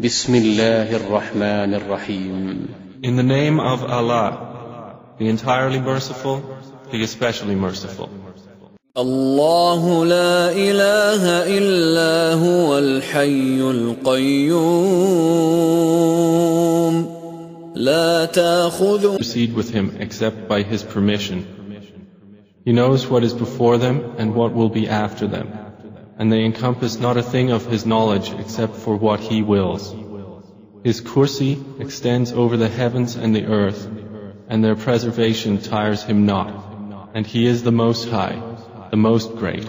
بسم الله الرحمن الرحيم In the name of Allah, the entirely merciful, the especially merciful. الله لا إله إلا هو الحي القيوم لا تأخذ Proceed with him except by his permission. He knows what is before them and what will be after them. And they encompass not a thing of his knowledge except for what he wills. His kursi extends over the heavens and the earth, and their preservation tires him not. And he is the Most High, the Most Great.